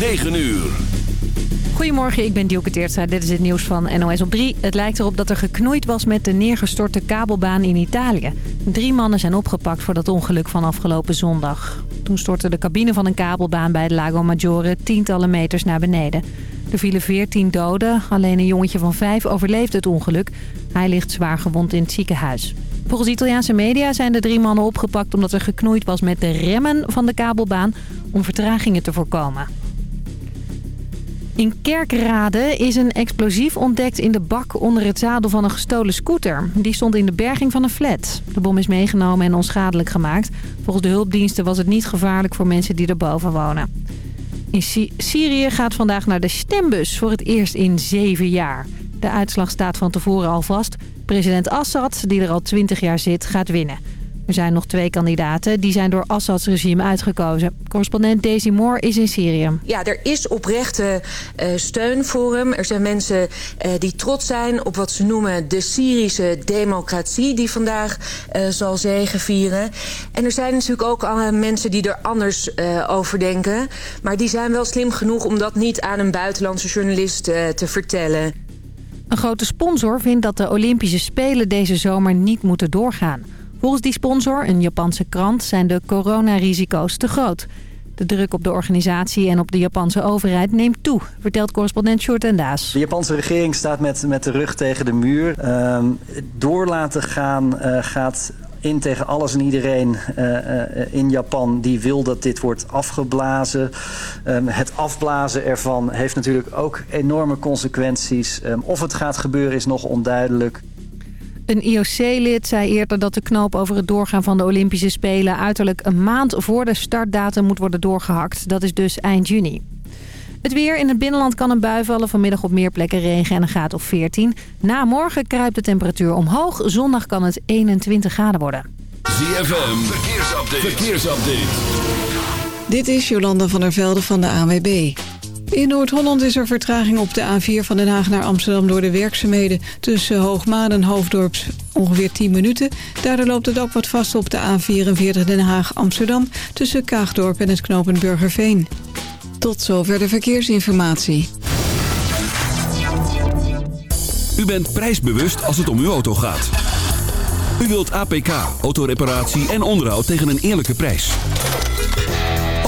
9 uur. Goedemorgen, ik ben Dielke Teertstra. Dit is het nieuws van NOS op 3. Het lijkt erop dat er geknoeid was met de neergestorte kabelbaan in Italië. Drie mannen zijn opgepakt voor dat ongeluk van afgelopen zondag. Toen stortte de cabine van een kabelbaan bij het Lago Maggiore tientallen meters naar beneden. Er vielen 14 doden. Alleen een jongetje van vijf overleefde het ongeluk. Hij ligt zwaar gewond in het ziekenhuis. Volgens Italiaanse media zijn de drie mannen opgepakt omdat er geknoeid was met de remmen van de kabelbaan om vertragingen te voorkomen. In Kerkrade is een explosief ontdekt in de bak onder het zadel van een gestolen scooter. Die stond in de berging van een flat. De bom is meegenomen en onschadelijk gemaakt. Volgens de hulpdiensten was het niet gevaarlijk voor mensen die erboven wonen. In Syrië gaat vandaag naar de stembus voor het eerst in zeven jaar. De uitslag staat van tevoren al vast. President Assad, die er al twintig jaar zit, gaat winnen. Er zijn nog twee kandidaten. Die zijn door Assads regime uitgekozen. Correspondent Daisy Moore is in Syrië. Ja, er is oprechte uh, steun voor hem. Er zijn mensen uh, die trots zijn op wat ze noemen de Syrische democratie... die vandaag uh, zal zegenvieren. En er zijn natuurlijk ook mensen die er anders over denken. Maar die zijn wel slim genoeg om dat niet aan een buitenlandse journalist te vertellen. Een grote sponsor vindt dat de Olympische Spelen deze zomer niet moeten doorgaan. Volgens die sponsor, een Japanse krant, zijn de coronarisico's te groot. De druk op de organisatie en op de Japanse overheid neemt toe, vertelt correspondent Short en Daas. De Japanse regering staat met, met de rug tegen de muur. Uh, door laten gaan uh, gaat in tegen alles en iedereen uh, uh, in Japan die wil dat dit wordt afgeblazen. Um, het afblazen ervan heeft natuurlijk ook enorme consequenties. Um, of het gaat gebeuren is nog onduidelijk. Een IOC-lid zei eerder dat de knoop over het doorgaan van de Olympische Spelen... uiterlijk een maand voor de startdatum moet worden doorgehakt. Dat is dus eind juni. Het weer in het binnenland kan een bui vallen. Vanmiddag op meer plekken regen en een graad of 14. Na morgen kruipt de temperatuur omhoog. Zondag kan het 21 graden worden. ZFM, verkeersupdate. verkeersupdate. Dit is Jolanda van der Velde van de ANWB. In Noord-Holland is er vertraging op de A4 van Den Haag naar Amsterdam door de werkzaamheden. Tussen Hoogmaan en Hoofddorp ongeveer 10 minuten. Daardoor loopt het ook wat vast op de A44 Den Haag-Amsterdam... tussen Kaagdorp en het knooppunt Burgerveen. Tot zover de verkeersinformatie. U bent prijsbewust als het om uw auto gaat. U wilt APK, autoreparatie en onderhoud tegen een eerlijke prijs.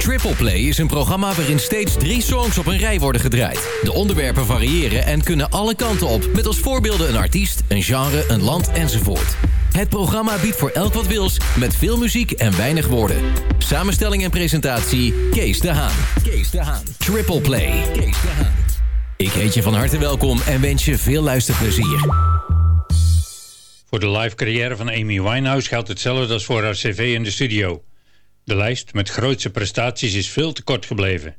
Triple Play is een programma waarin steeds drie songs op een rij worden gedraaid. De onderwerpen variëren en kunnen alle kanten op. Met als voorbeelden een artiest, een genre, een land enzovoort. Het programma biedt voor elk wat wils, met veel muziek en weinig woorden. Samenstelling en presentatie, Kees de Haan. Kees de Haan. Triple Play. Kees de Haan. Ik heet je van harte welkom en wens je veel luisterplezier. Voor de live carrière van Amy Winehouse geldt hetzelfde als voor haar cv in de studio. De lijst met grootste prestaties is veel te kort gebleven.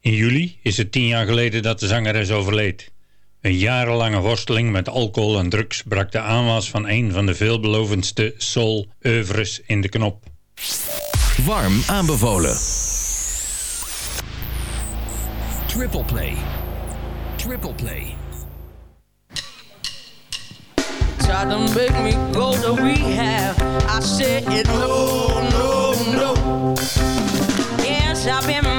In juli is het tien jaar geleden dat de zangeres overleed. Een jarenlange worsteling met alcohol en drugs brak de aanwas van een van de veelbelovendste soul-oeuvres in de knop. Warm aanbevolen. Triple Play. Triple Play. Try to make me go to rehab. I said no, no, no. Yes, I've been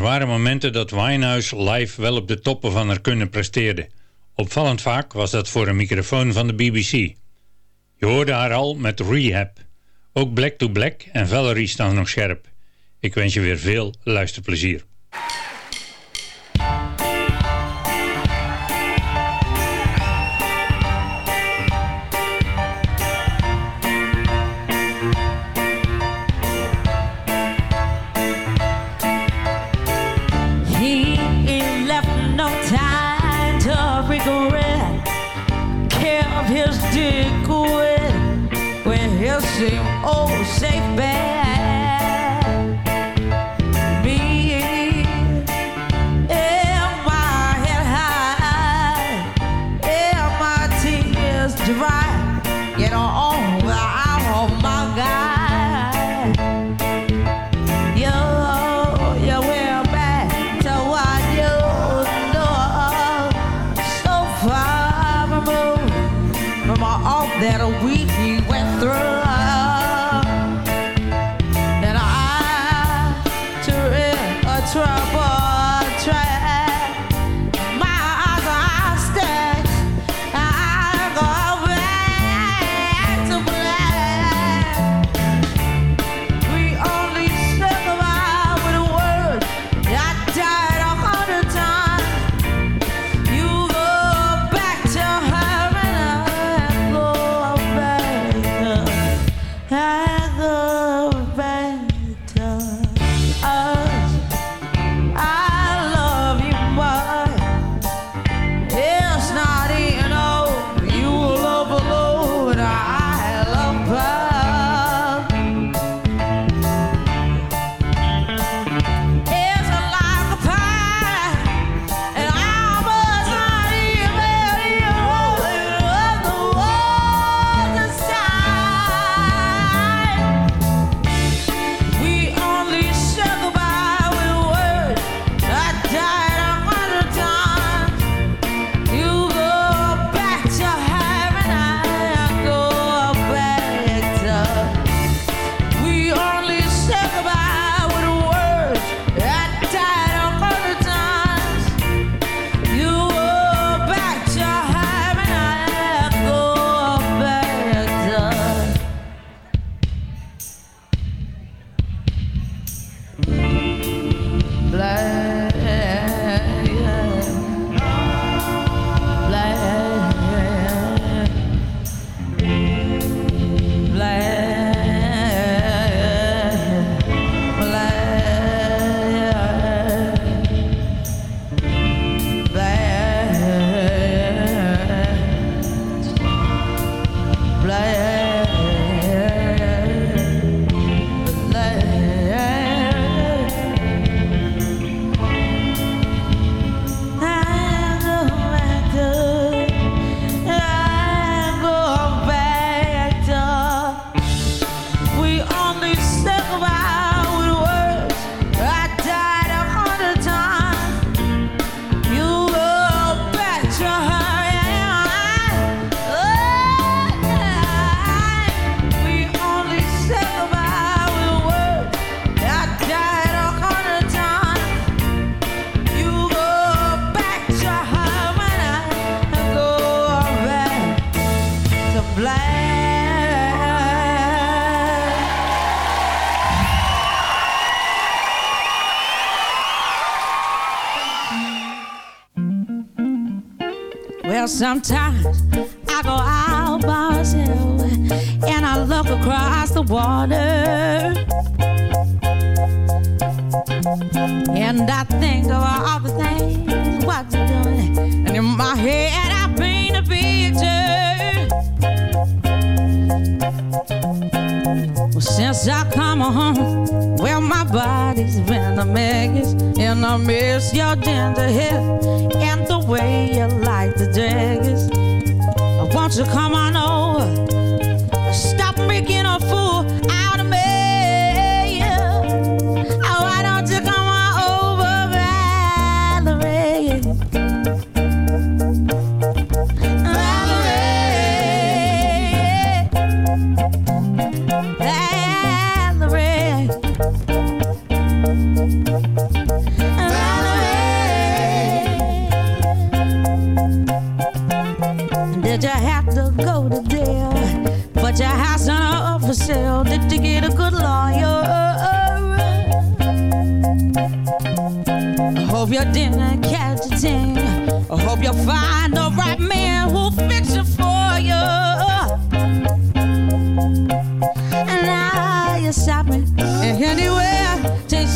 Er waren momenten dat Winehouse live wel op de toppen van haar kunnen presteerde. Opvallend vaak was dat voor een microfoon van de BBC. Je hoorde haar al met Rehab. Ook Black to Black en Valerie staan nog scherp. Ik wens je weer veel luisterplezier. Sometimes I go out by myself and I look across the water. And I think of all the things what you're doing. And in my head I paint a picture. Well, since I come home, well, my body's been a mess. And I miss your tender head. And way you like the daggers. Won't you come on over?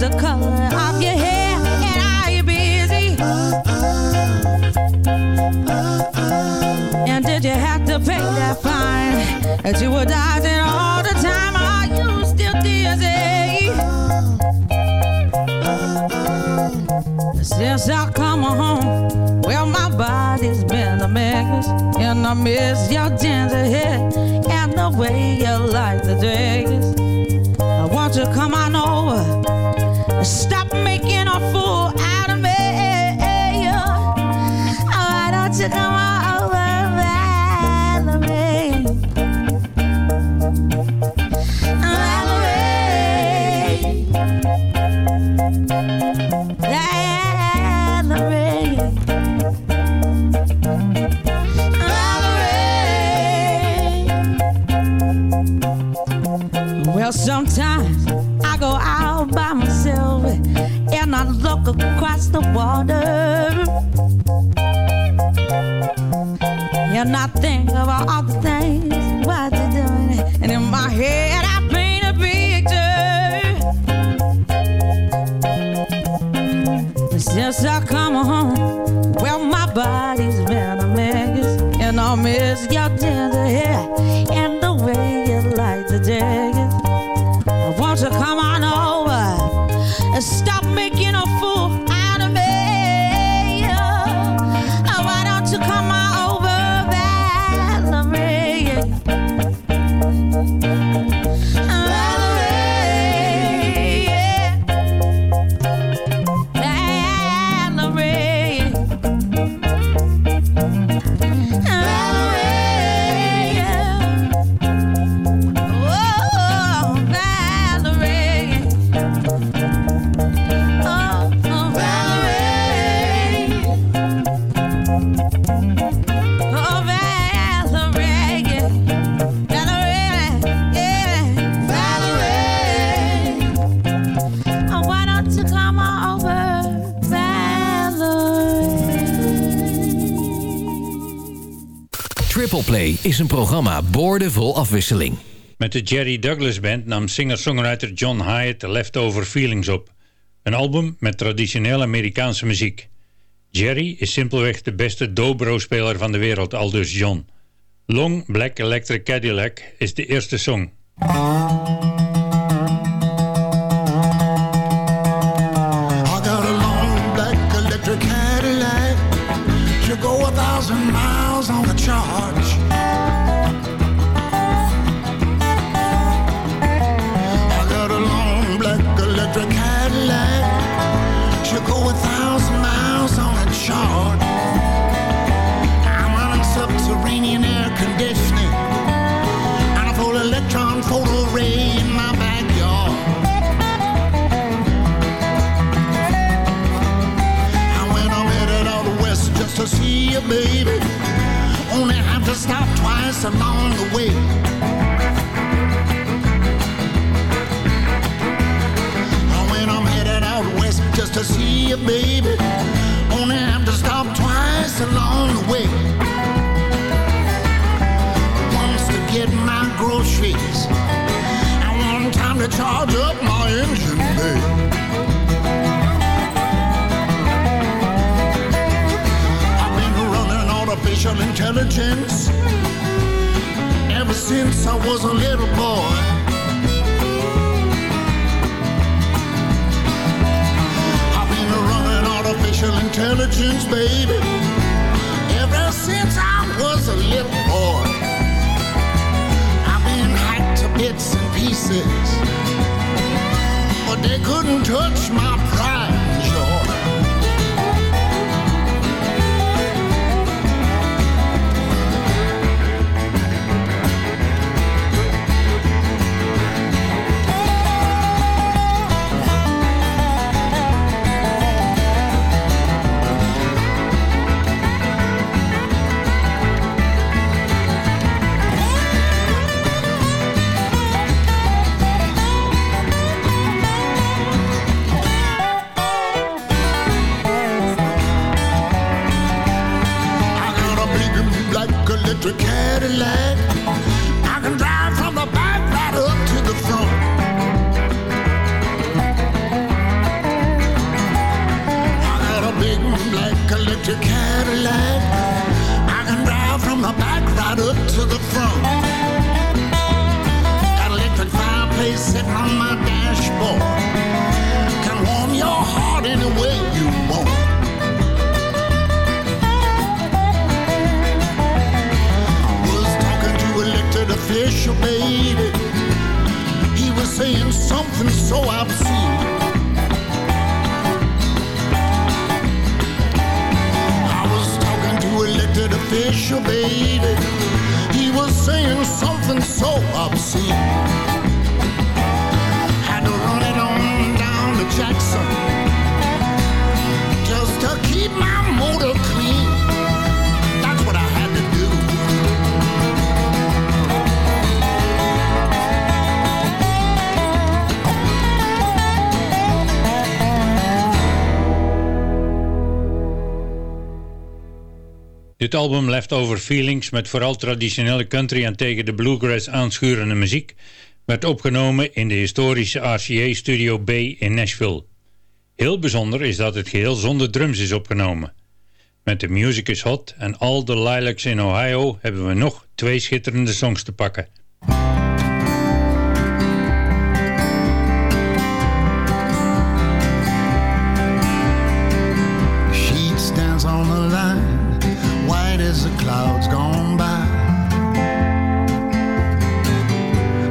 The color of your hair, and are you busy? And did you have to pay that fine that you were dodging all the time? Are you still dizzy? Since I come home, well, my body's been a mess, and I miss your ginger hair and the way you like the dress. The water. And I think about all the is een programma boordevol afwisseling. Met de Jerry Douglas Band nam singer-songwriter John Hyatt Leftover Feelings op. Een album met traditionele Amerikaanse muziek. Jerry is simpelweg de beste dobro-speler van de wereld, aldus John. Long Black Electric Cadillac is de eerste song. To see you, baby, only have to stop twice along the way. Once to get my groceries, and one time to charge up my engine, babe. I've been running artificial intelligence ever since I was a little boy. Artificial intelligence, baby, ever since I was a little boy. I've been hacked to bits and pieces, but they couldn't touch my pride He was saying something so obscene. Dit album Leftover Feelings met vooral traditionele country en tegen de bluegrass aanschurende muziek werd opgenomen in de historische RCA Studio B in Nashville. Heel bijzonder is dat het geheel zonder drums is opgenomen. Met The Music is Hot en All the Lilacs in Ohio hebben we nog twee schitterende songs te pakken. Clouds gone by.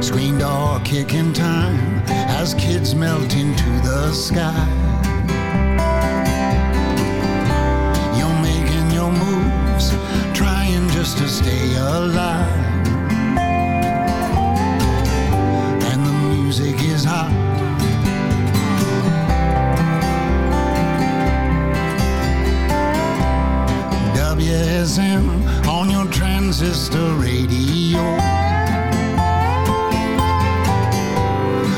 Screen door kicking time as kids melt into the sky. You're making your moves, trying just to stay alive. And the music is hot. WSM on your transistor radio.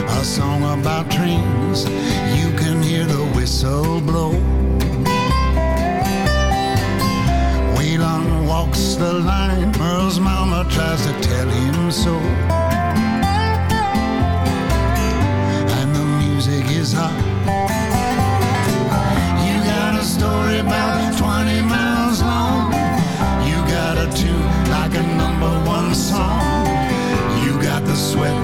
A song about trains, you can hear the whistle blow. Waylon walks the line, Merle's mama tries to tell him so. And the music is hot. Song. You got the sweat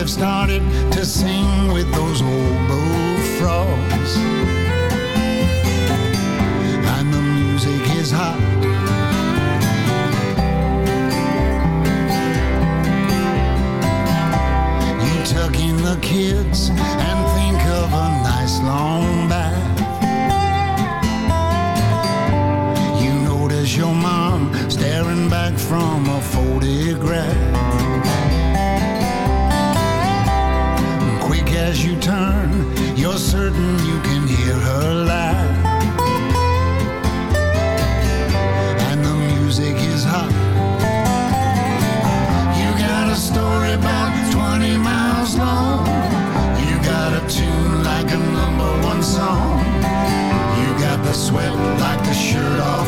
have started to sing with those old bullfrogs. And the music is hot. You tuck in the kids and think of a nice long bath. You notice your mom staring back from a photograph. Certain you can hear her laugh. And the music is hot. You got a story about 20 miles long. You got a tune like a number one song. You got the sweat like the shirt off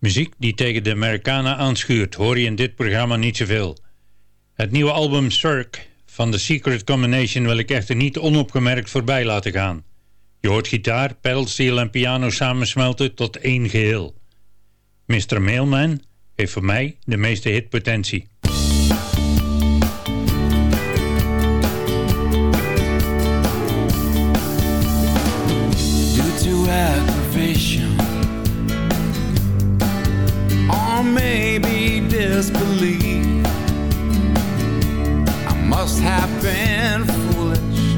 Muziek die tegen de Americana aanschuurt hoor je in dit programma niet zoveel. Het nieuwe album Cirque van The Secret Combination wil ik echter niet onopgemerkt voorbij laten gaan. Je hoort gitaar, pedalsteel en piano samensmelten tot één geheel. Mr. Mailman heeft voor mij de meeste hitpotentie. just believe. I must have been foolish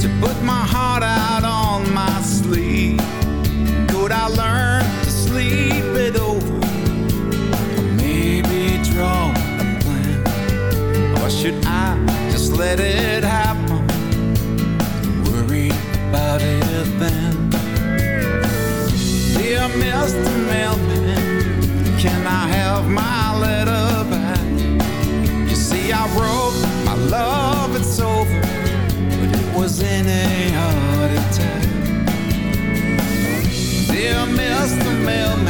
To put my heart out on my sleeve. Could I learn to sleep it over? Or maybe draw a plan? Or should I just let it happen? Worry about it then. Dear Mr. Mailman was in a heart attack Dear Mr. Mailman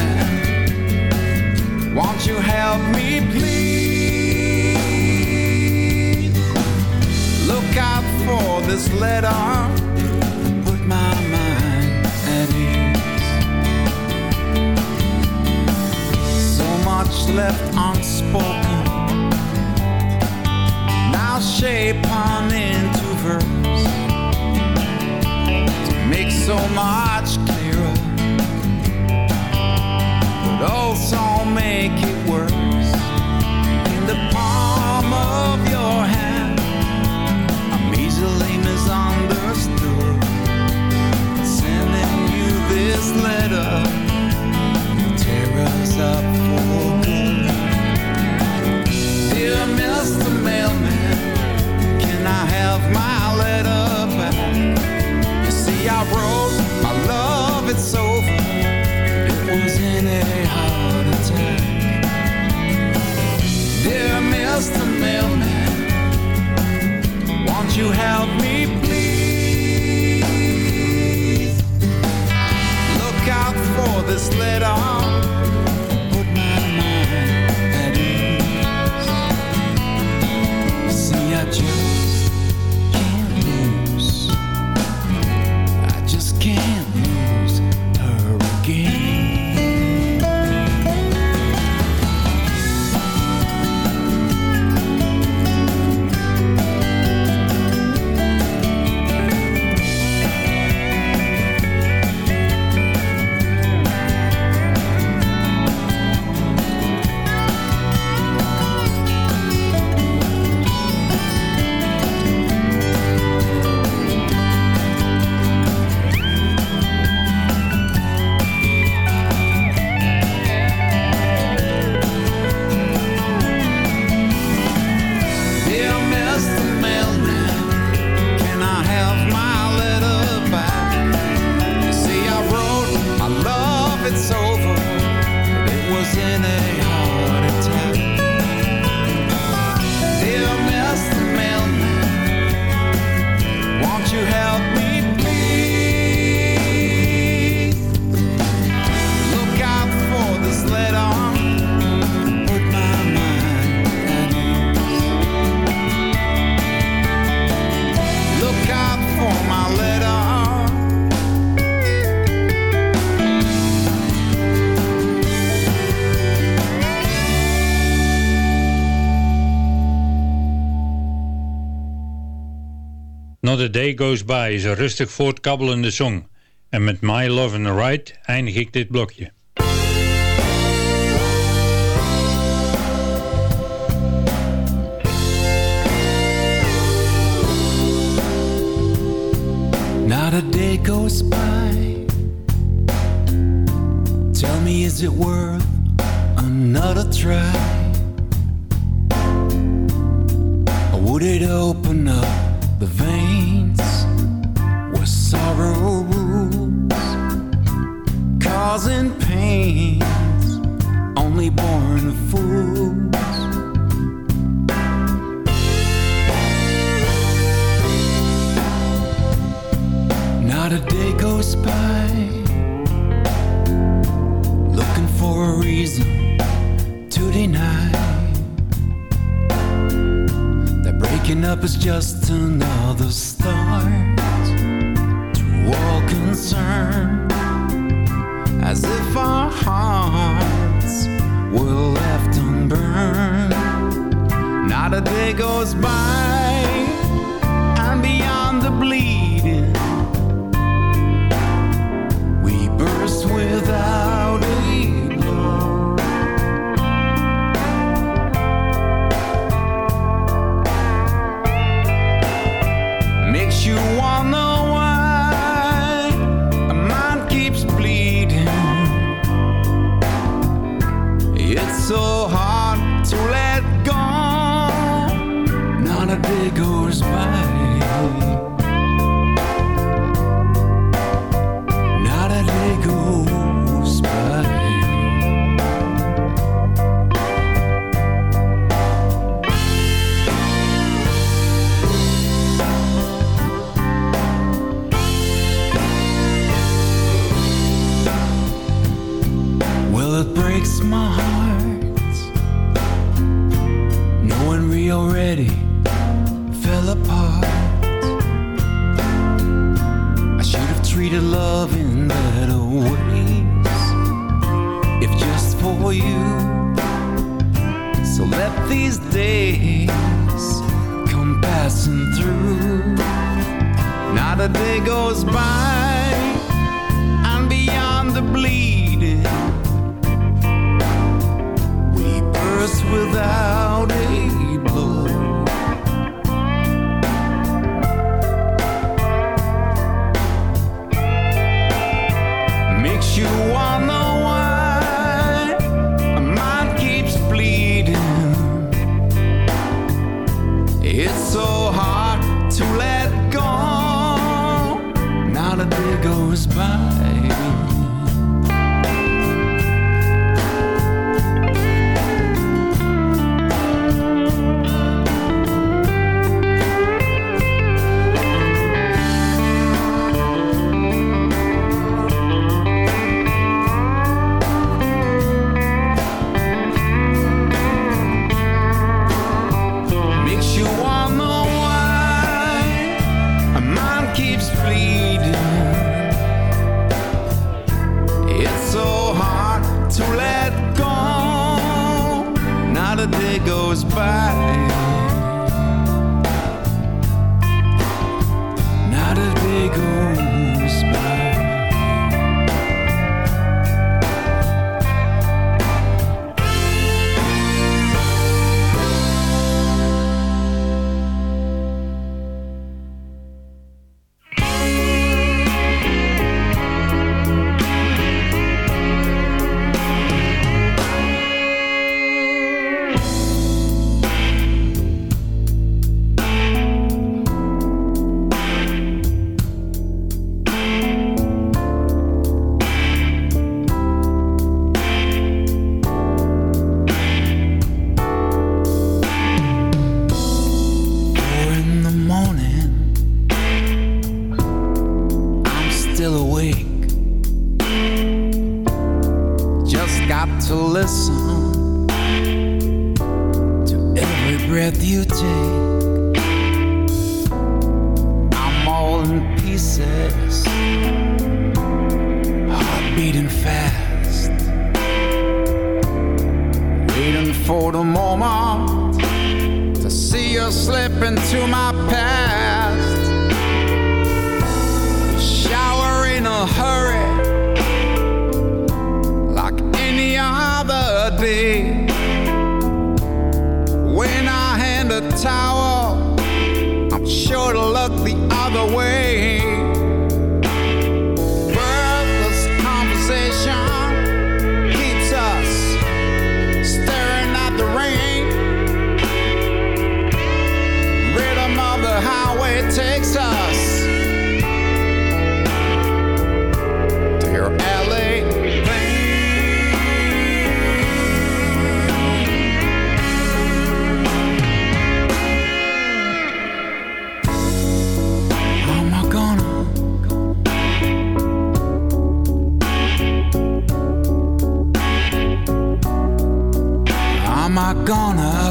Not a Day Goes By is een rustig voortkabbelende song. En met My Love and the right, eindig ik dit blokje. Not a day goes by Tell me is it worth another try Would it open trials and pains, only born of fools. Not a day goes by, looking for a reason to deny that breaking up is just another start to all concerned as if our hearts were left unburned. Not a day goes by, and beyond the bleed. got to listen to every breath you take. I'm all in pieces, heart beating fast, waiting for the moment to see you slip into my past. Shower in a hurry. tower.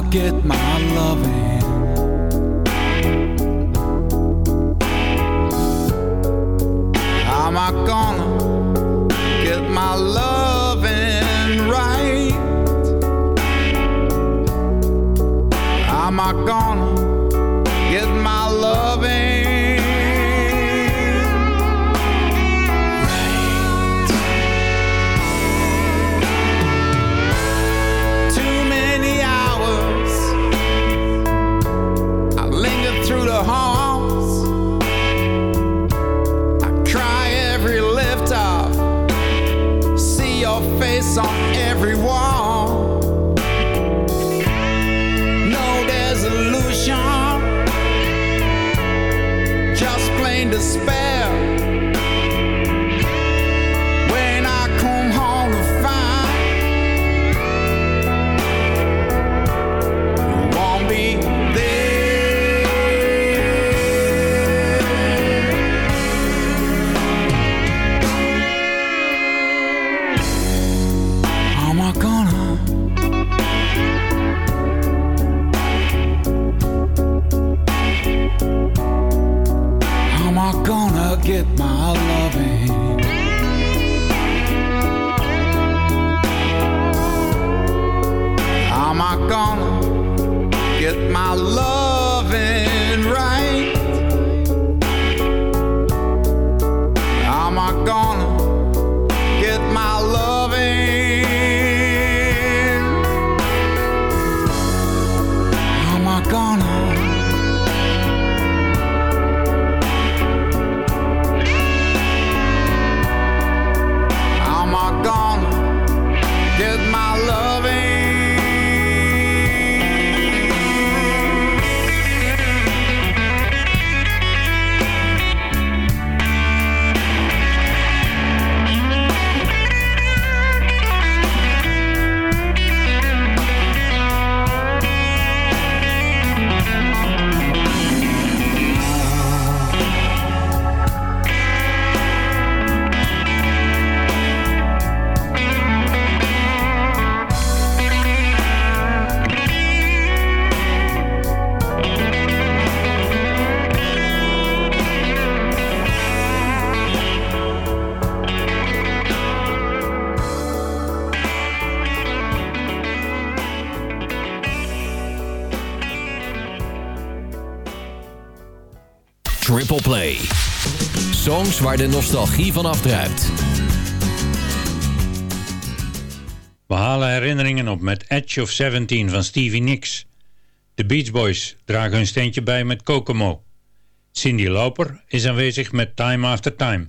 get my loving. waar de nostalgie van afdruipt. We halen herinneringen op met Edge of 17 van Stevie Nicks. De Beach Boys dragen hun steentje bij met Kokomo. Cindy Lauper is aanwezig met Time After Time.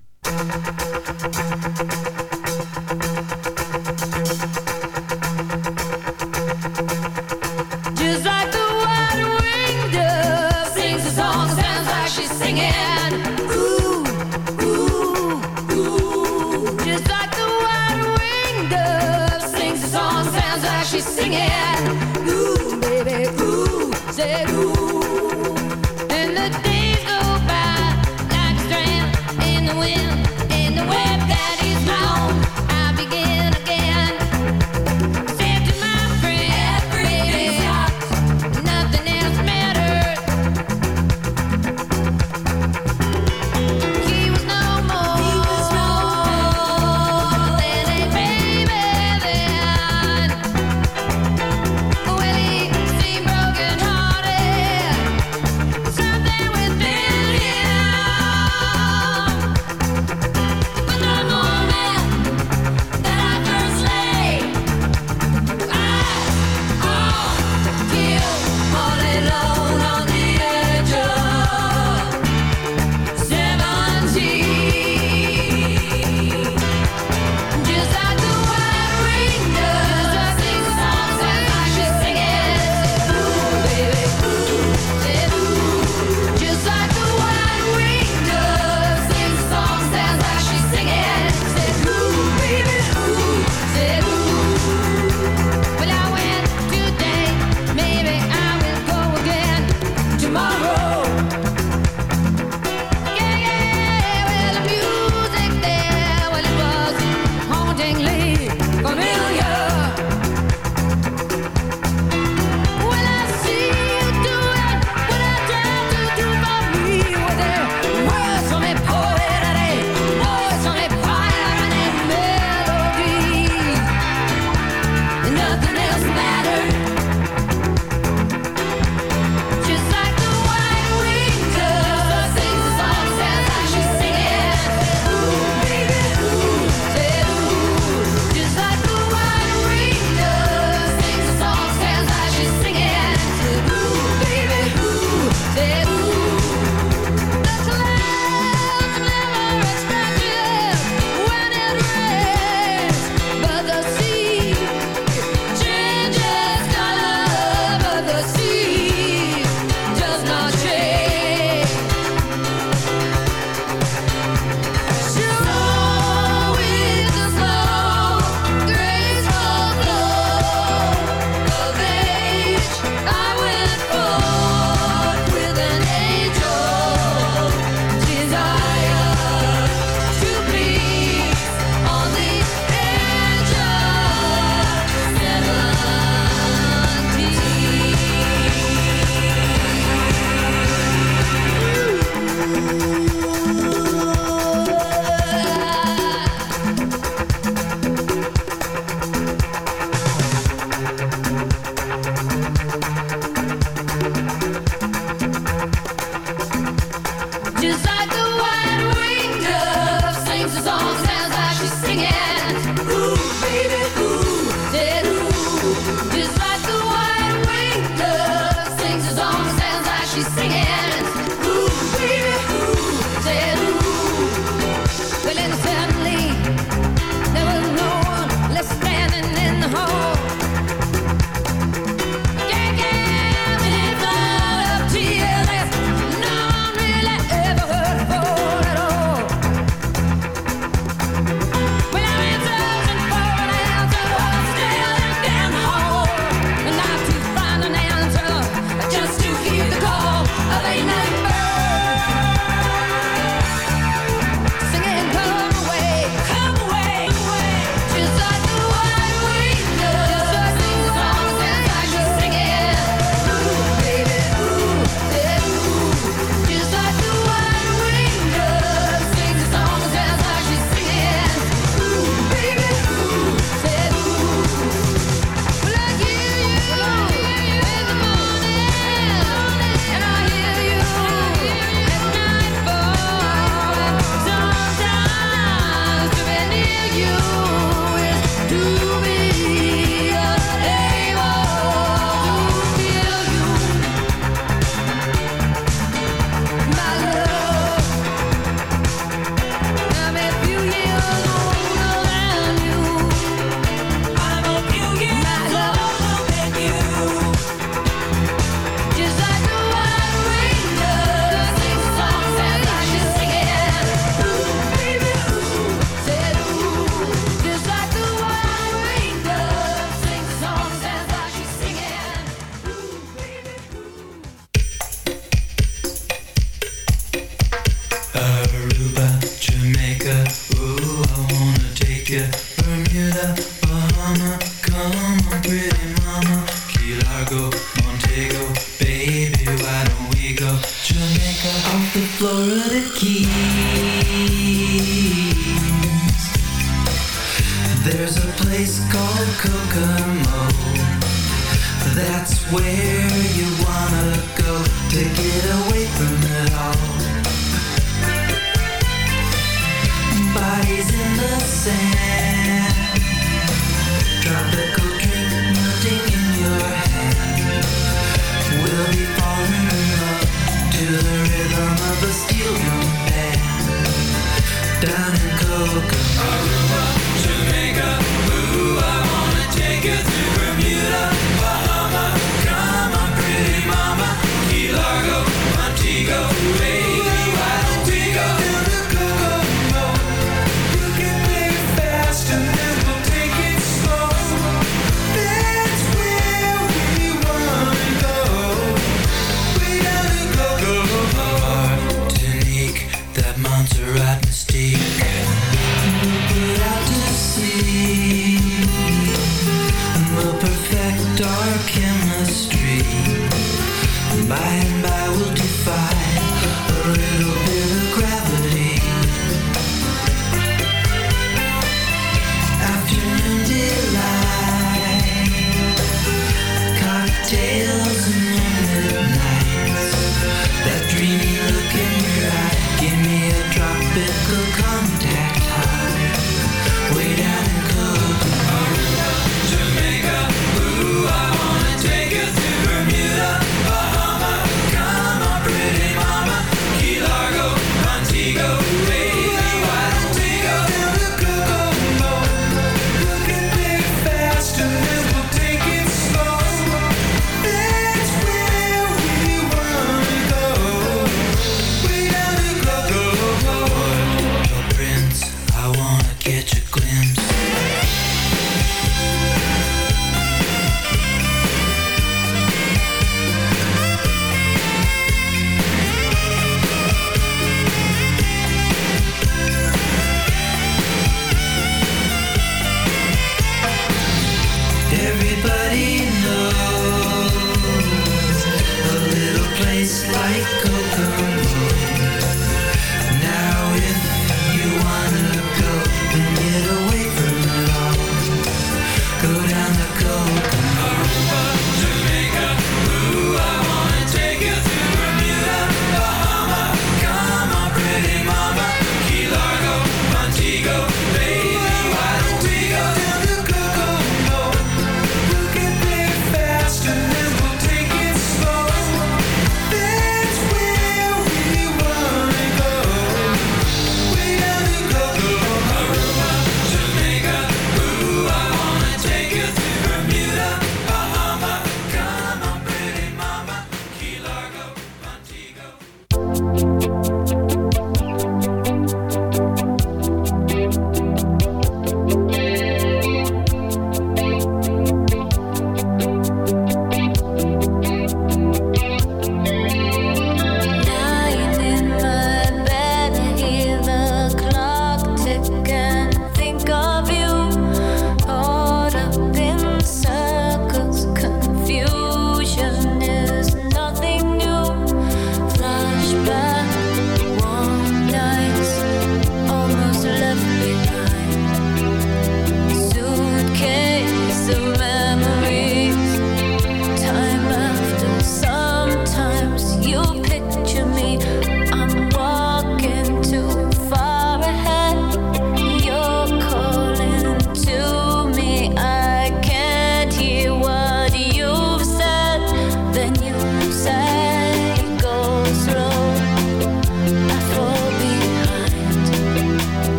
By and by we'll defy a little bit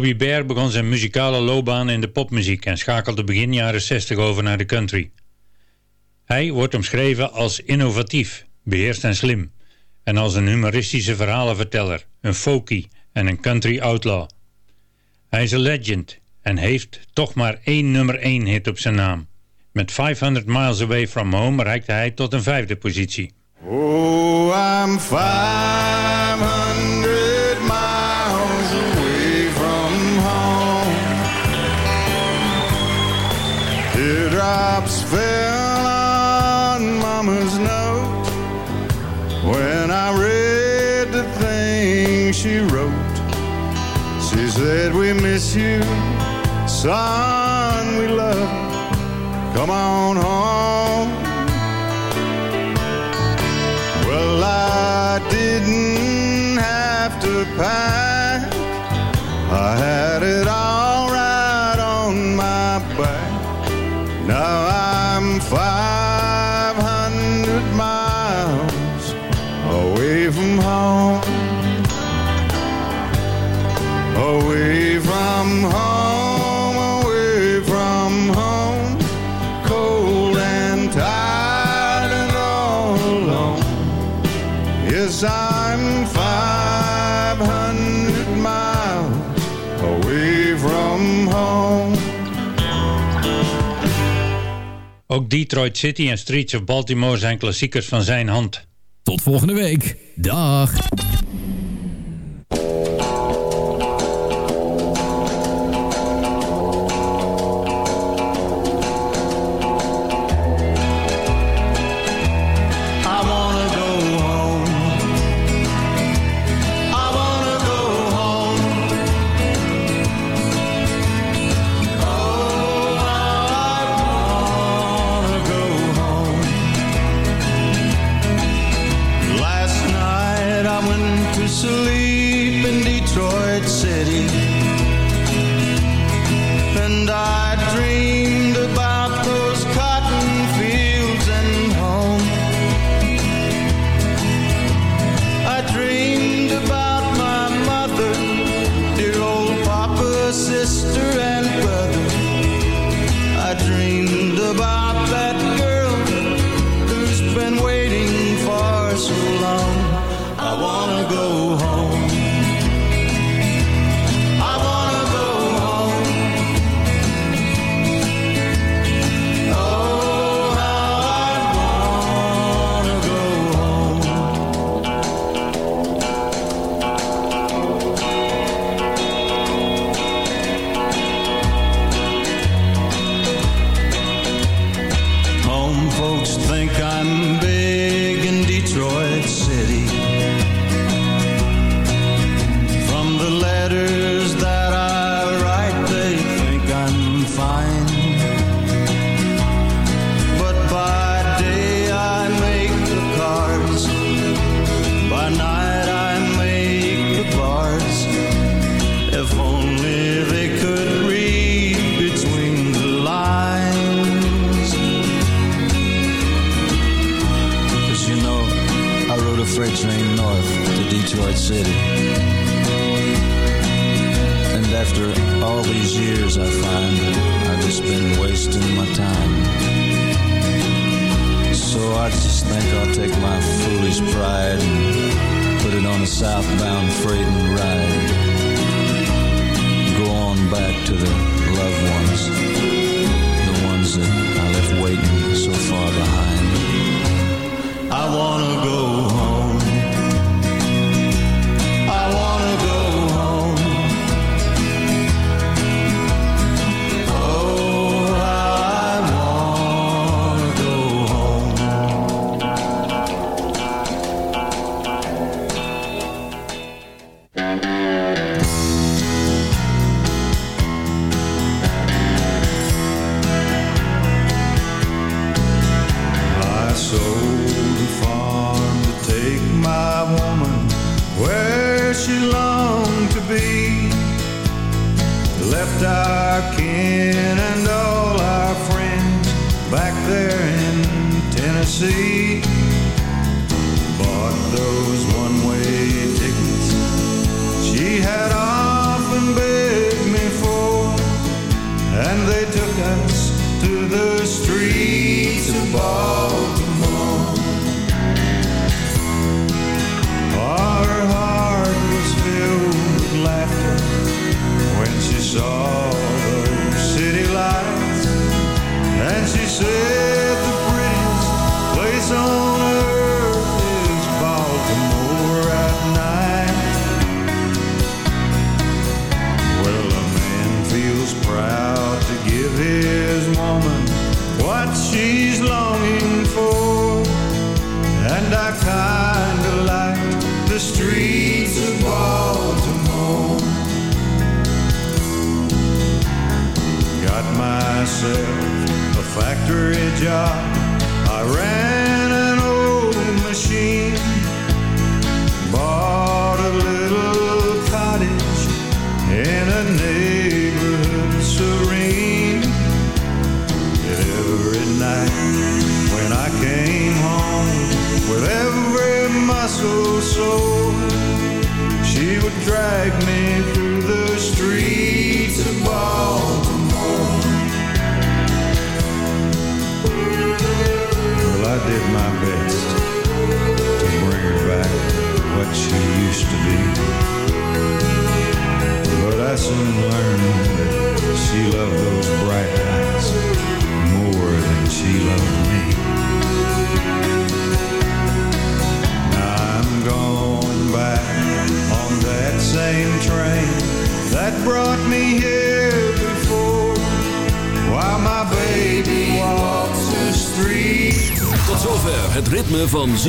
Bobby Bear begon zijn muzikale loopbaan in de popmuziek en schakelde begin jaren 60 over naar de country. Hij wordt omschreven als innovatief, beheerst en slim en als een humoristische verhalenverteller, een folkie en een country outlaw. Hij is een legend en heeft toch maar één nummer 1 hit op zijn naam. Met 500 Miles Away From Home reikte hij tot een vijfde positie. Oh, I'm 500 Teardrops fell on Mama's note when I read the thing she wrote. She said, We miss you, son, we love. you. Come on home. Well, I didn't have to pack. I had it I'm Ook Detroit City en Streets of Baltimore zijn klassiekers van zijn hand. Tot volgende week. Dag. Detroit City. And after all these years, I find that I've just been wasting my time. So I just think I'll take my foolish pride and put it on a southbound freight and ride. Go on back to the loved ones, the ones that I left waiting so far behind. I wanna go home.